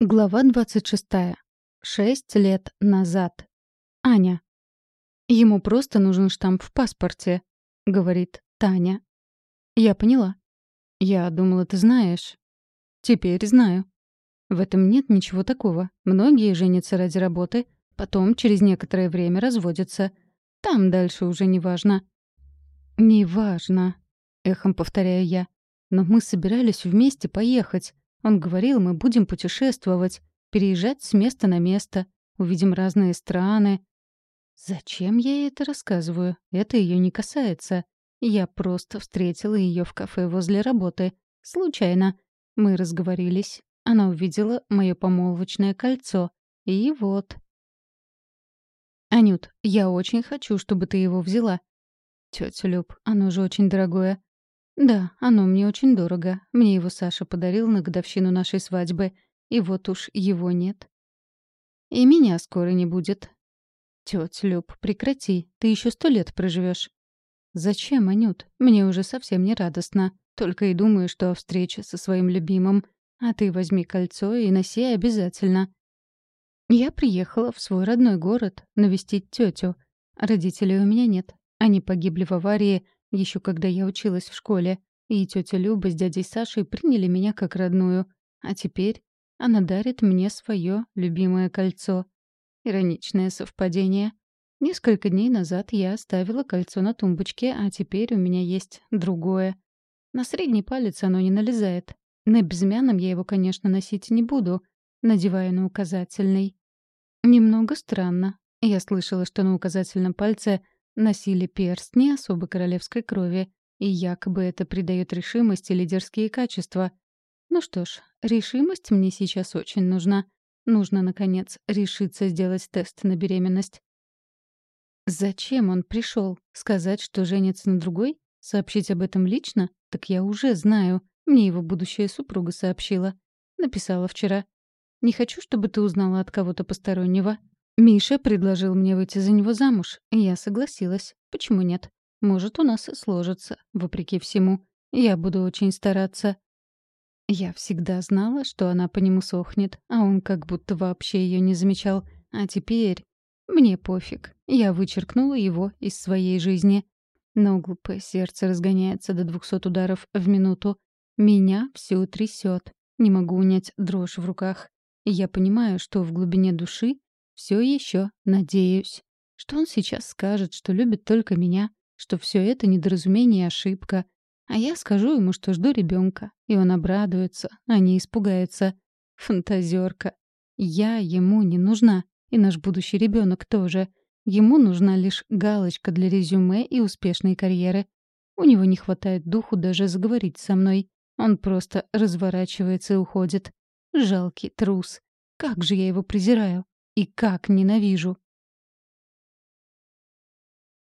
Глава 26. Шесть лет назад. Аня. «Ему просто нужен штамп в паспорте», — говорит Таня. «Я поняла. Я думала, ты знаешь. Теперь знаю. В этом нет ничего такого. Многие женятся ради работы, потом через некоторое время разводятся. Там дальше уже не важно». «Не важно», — эхом повторяю я. «Но мы собирались вместе поехать. Он говорил, мы будем путешествовать, переезжать с места на место, увидим разные страны. Зачем я ей это рассказываю? Это ее не касается. Я просто встретила ее в кафе возле работы. Случайно. Мы разговорились. Она увидела мое помолвочное кольцо. И вот. «Анют, я очень хочу, чтобы ты его взяла». «Тётя Люб, оно же очень дорогое. «Да, оно мне очень дорого. Мне его Саша подарил на годовщину нашей свадьбы. И вот уж его нет. И меня скоро не будет». «Тёть Люб, прекрати. Ты еще сто лет проживешь. «Зачем, Анют? Мне уже совсем не радостно. Только и думаю, что о встрече со своим любимым. А ты возьми кольцо и носи обязательно». Я приехала в свой родной город навестить тетю. Родителей у меня нет. Они погибли в аварии — еще когда я училась в школе, и тетя Люба с дядей Сашей приняли меня как родную. А теперь она дарит мне свое любимое кольцо. Ироничное совпадение. Несколько дней назад я оставила кольцо на тумбочке, а теперь у меня есть другое. На средний палец оно не налезает. На безымянном я его, конечно, носить не буду. Надеваю на указательный. Немного странно. Я слышала, что на указательном пальце — носили перстни особо королевской крови, и якобы это придает решимость и лидерские качества. Ну что ж, решимость мне сейчас очень нужна. Нужно, наконец, решиться сделать тест на беременность. Зачем он пришел? Сказать, что женится на другой? Сообщить об этом лично? Так я уже знаю. Мне его будущая супруга сообщила. Написала вчера. Не хочу, чтобы ты узнала от кого-то постороннего. Миша предложил мне выйти за него замуж, и я согласилась. Почему нет? Может, у нас сложится, вопреки всему. Я буду очень стараться. Я всегда знала, что она по нему сохнет, а он как будто вообще ее не замечал. А теперь... Мне пофиг. Я вычеркнула его из своей жизни. Но глупое сердце разгоняется до двухсот ударов в минуту. Меня всё трясет. Не могу унять дрожь в руках. Я понимаю, что в глубине души все еще надеюсь, что он сейчас скажет, что любит только меня, что все это недоразумение и ошибка. А я скажу ему, что жду ребенка, и он обрадуется, а не испугается. Фантазерка. Я ему не нужна, и наш будущий ребенок тоже. Ему нужна лишь галочка для резюме и успешной карьеры. У него не хватает духу даже заговорить со мной. Он просто разворачивается и уходит. Жалкий трус. Как же я его презираю. И как ненавижу.